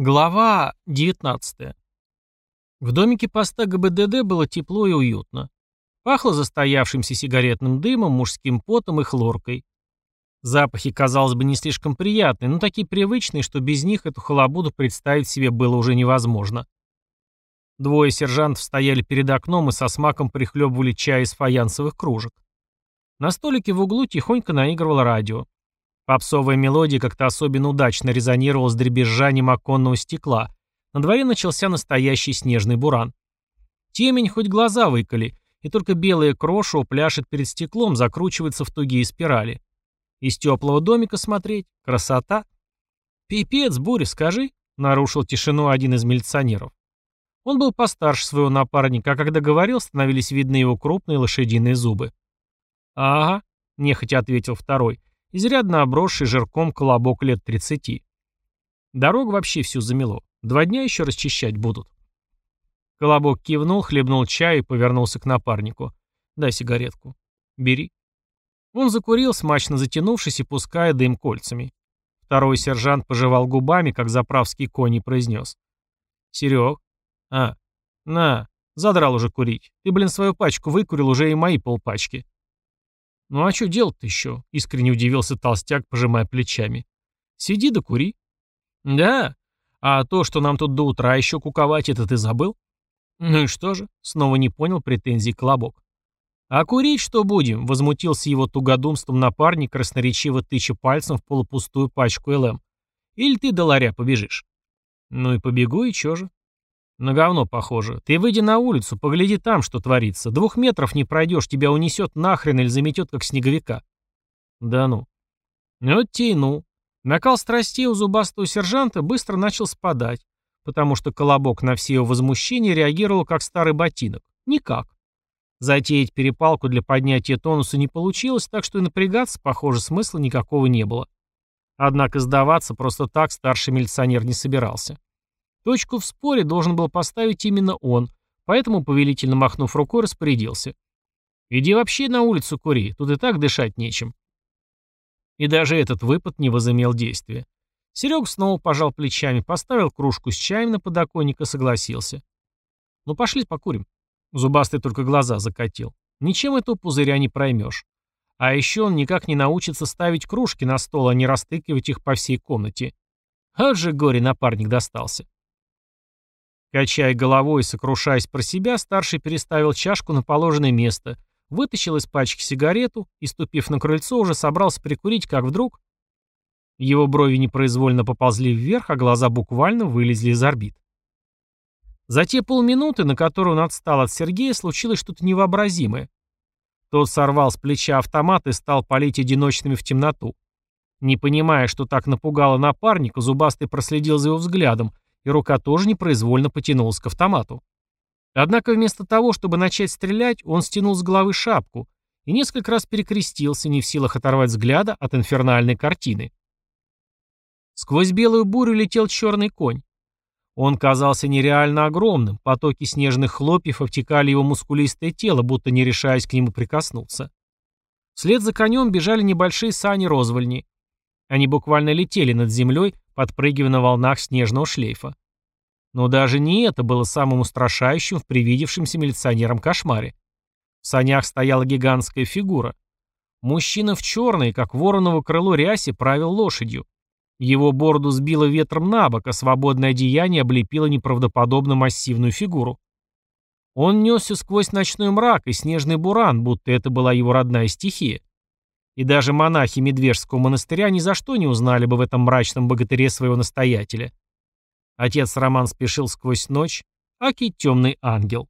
Глава 19. В домике поста ГБДД было тепло и уютно. Пахло застоявшимся сигаретным дымом, мужским потом и хлоркой. Запахи, казалось бы, не слишком приятные, но такие привычные, что без них эту халабуду представить себе было уже невозможно. Двое сержантов стояли перед окном и со смаком прихлебывали чай из фаянсовых кружек. На столике в углу тихонько наигрывало радио. Попсовая мелодия как-то особенно удачно резонировала с дребезжанием оконного стекла. На дворе начался настоящий снежный буран. Темень хоть глаза выколи, и только белая крошево пляшет перед стеклом, закручивается в тугие спирали. Из теплого домика смотреть. Красота. «Пипец, Буря, скажи», — нарушил тишину один из милиционеров. Он был постарше своего напарника, а когда говорил, становились видны его крупные лошадиные зубы. «Ага», — нехотя ответил второй, изрядно обросший жирком колобок лет 30. Дорогу вообще всю замело. Два дня еще расчищать будут. Колобок кивнул, хлебнул чай и повернулся к напарнику. «Дай сигаретку». «Бери». Он закурил, смачно затянувшись и пуская дым кольцами. Второй сержант пожевал губами, как заправский конь, произнес. «Серег?» «А, на, задрал уже курить. Ты, блин, свою пачку выкурил уже и мои полпачки». «Ну а что делать-то еще?» — искренне удивился толстяк, пожимая плечами. «Сиди да кури». «Да? А то, что нам тут до утра еще куковать, это ты забыл?» «Ну и что же?» — снова не понял претензий Колобок. «А курить что будем?» — возмутился его тугодумством напарник, красноречиво тыча пальцем в полупустую пачку ЛМ. «Или ты до ларя побежишь?» «Ну и побегу, и чё же?» На говно похоже. Ты выйди на улицу, погляди там, что творится. Двух метров не пройдешь, тебя унесет нахрен или заметет, как снеговика. Да ну. Ну вот те ну. Накал страстей у зубастого сержанта быстро начал спадать, потому что Колобок на все его возмущения реагировал как старый ботинок. Никак. Затеять перепалку для поднятия тонуса не получилось, так что и напрягаться, похоже, смысла никакого не было. Однако сдаваться просто так старший милиционер не собирался. Точку в споре должен был поставить именно он, поэтому, повелительно махнув рукой, распорядился. «Иди вообще на улицу кури, тут и так дышать нечем». И даже этот выпад не возымел действия. Серег снова пожал плечами, поставил кружку с чаем на подоконник и согласился. «Ну пошли покурим». Зубастый только глаза закатил. Ничем этого пузыря не проймешь. А еще он никак не научится ставить кружки на стол, а не растыкивать их по всей комнате. А же горе напарник достался. Качая головой и сокрушаясь про себя, старший переставил чашку на положенное место, вытащил из пачки сигарету и, ступив на крыльцо, уже собрался прикурить, как вдруг... Его брови непроизвольно поползли вверх, а глаза буквально вылезли из орбит. За те полминуты, на которые он отстал от Сергея, случилось что-то невообразимое. Тот сорвал с плеча автомат и стал палить одиночными в темноту. Не понимая, что так напугало напарника, Зубастый проследил за его взглядом и рука тоже непроизвольно потянулась к автомату. Однако вместо того, чтобы начать стрелять, он стянул с головы шапку и несколько раз перекрестился, не в силах оторвать взгляда от инфернальной картины. Сквозь белую бурю летел черный конь. Он казался нереально огромным, потоки снежных хлопьев обтекали его мускулистое тело, будто не решаясь к нему прикоснуться. Вслед за конем бежали небольшие сани-розвольни. Они буквально летели над землей, подпрыгивая на волнах снежного шлейфа. Но даже не это было самым устрашающим в привидевшемся милиционерам кошмаре. В санях стояла гигантская фигура. Мужчина в черной, как вороново крыло рясе, правил лошадью. Его бороду сбило ветром на бок, а свободное одеяние облепило неправдоподобно массивную фигуру. Он несся сквозь ночной мрак и снежный буран, будто это была его родная стихия. И даже монахи Медвежского монастыря ни за что не узнали бы в этом мрачном богатыре своего настоятеля. Отец Роман спешил сквозь ночь, аки темный ангел.